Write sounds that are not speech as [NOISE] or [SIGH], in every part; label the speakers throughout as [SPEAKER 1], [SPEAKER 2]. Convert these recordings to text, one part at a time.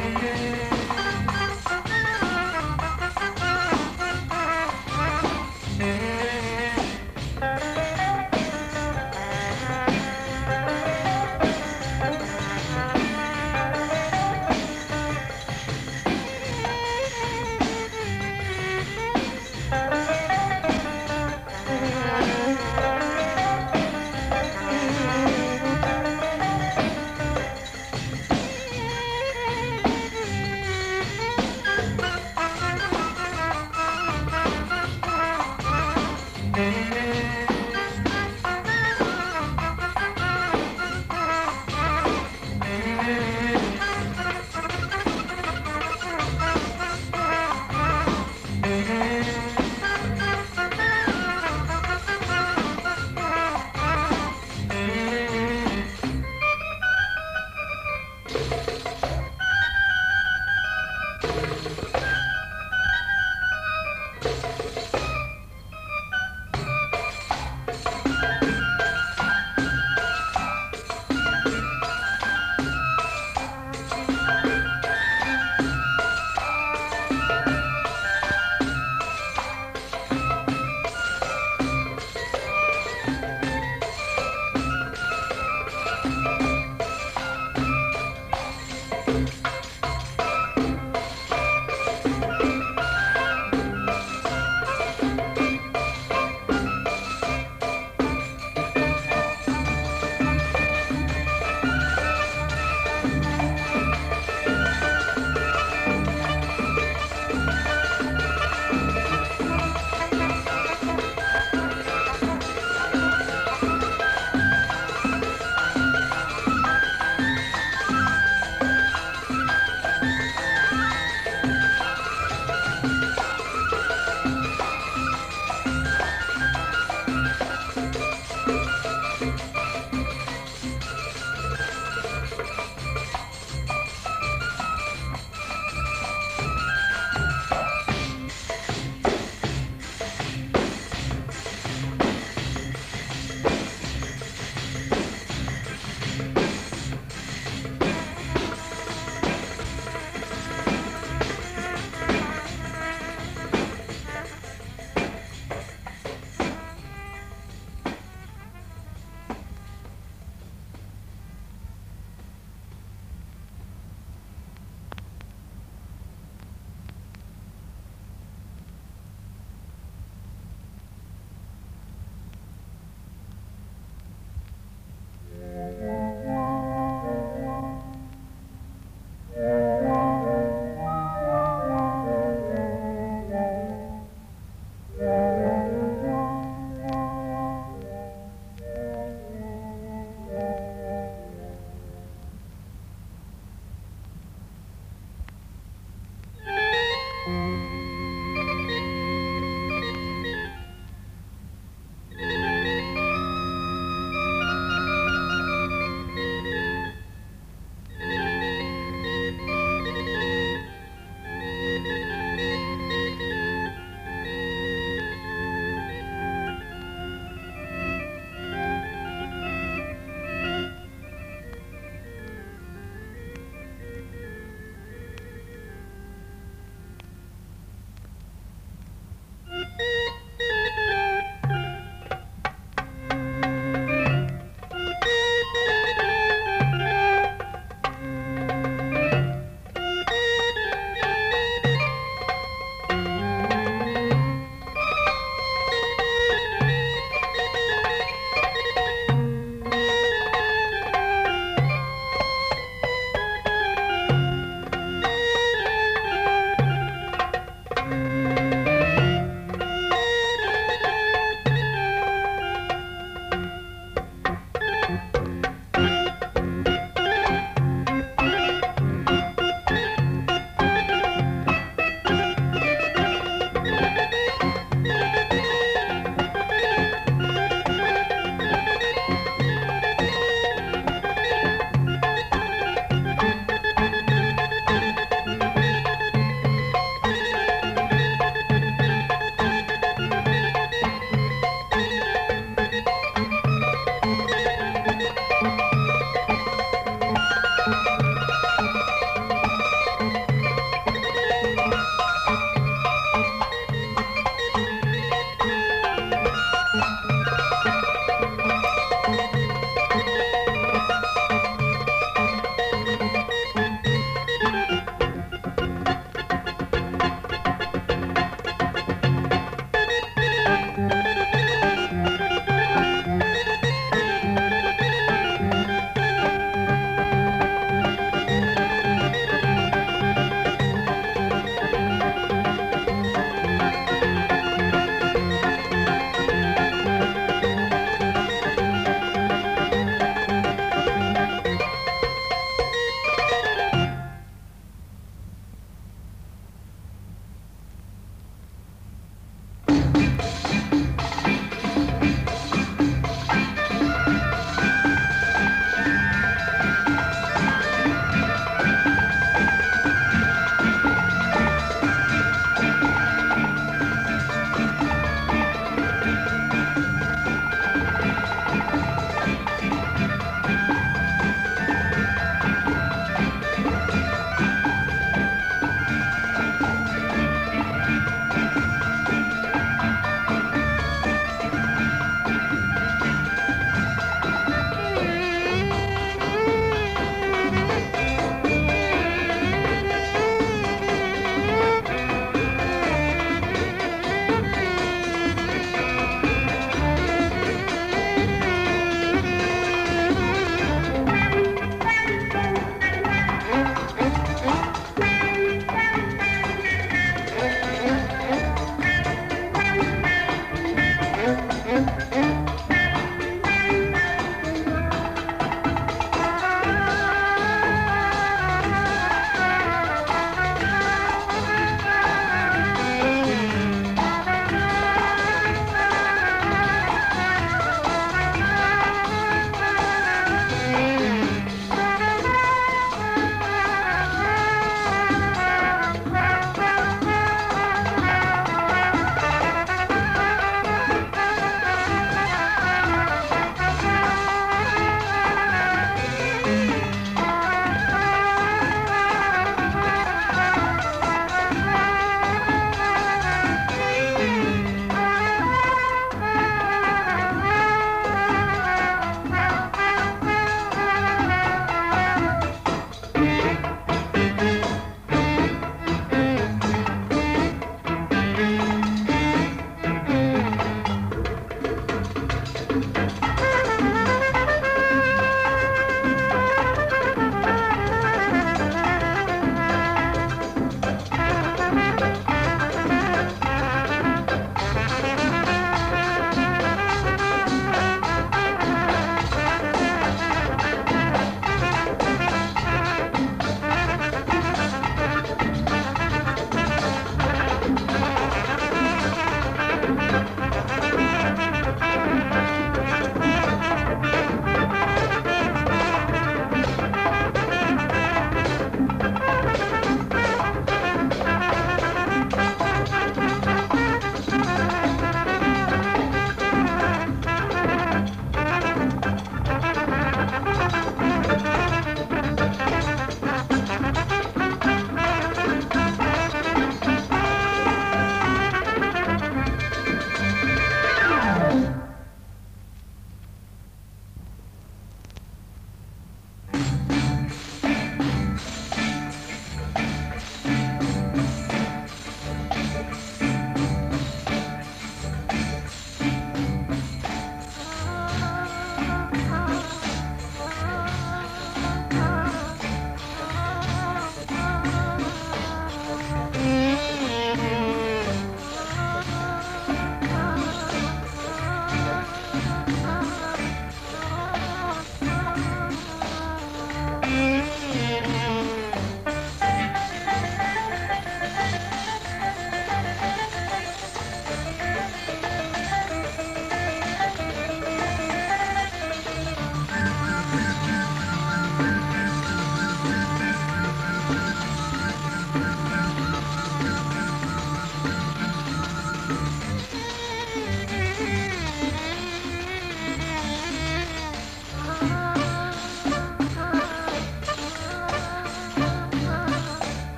[SPEAKER 1] Thank you.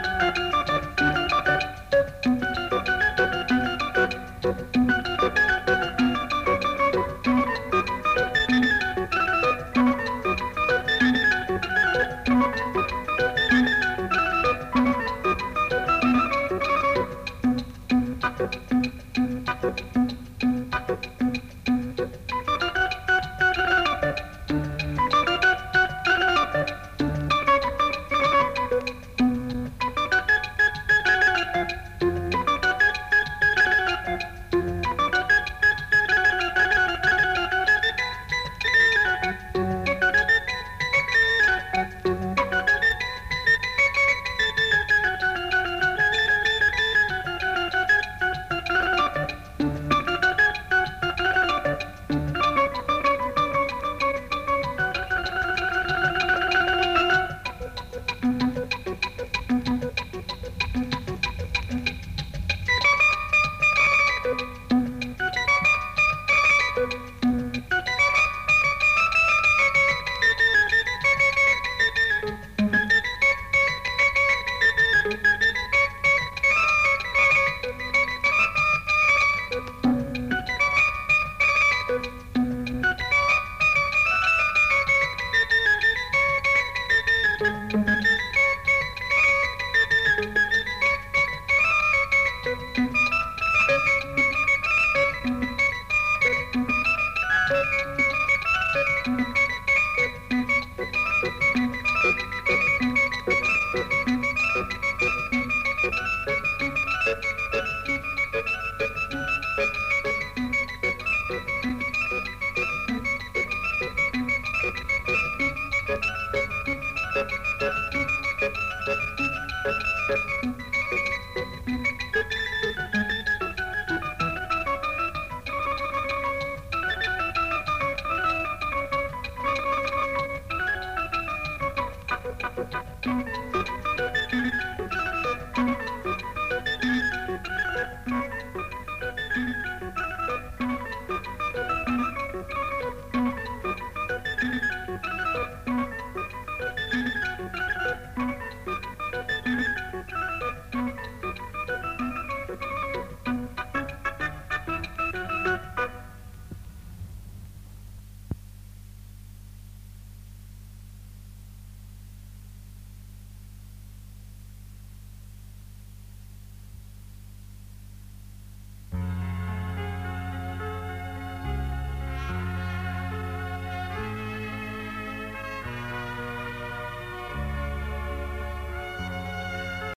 [SPEAKER 1] moment. thank [LAUGHS] you